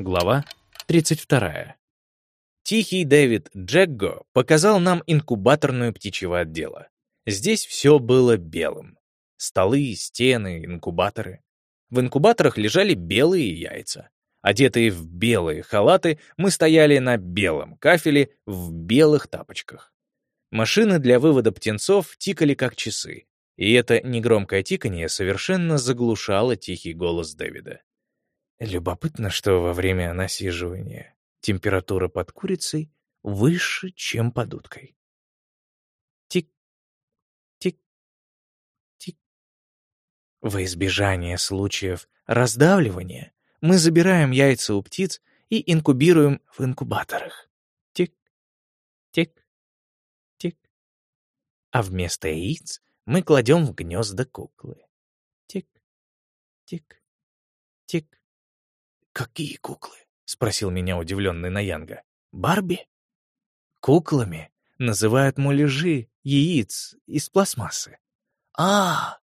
Глава 32. Тихий Дэвид Джегго показал нам инкубаторную птичьего отдела. Здесь все было белым. Столы, стены, инкубаторы. В инкубаторах лежали белые яйца. Одетые в белые халаты, мы стояли на белом кафеле в белых тапочках. Машины для вывода птенцов тикали как часы, и это негромкое тиканье совершенно заглушало тихий голос Дэвида. Любопытно, что во время насиживания температура под курицей выше, чем под уткой. Тик, тик, тик. Во избежание случаев раздавливания мы забираем яйца у птиц и инкубируем в инкубаторах. Тик, тик, тик. А вместо яиц мы кладем в гнезда куклы. Тик, тик, тик. «Какие куклы?» — спросил меня удивленный Наянга. «Барби?» «Куклами называют муляжи яиц из пластмассы». «А,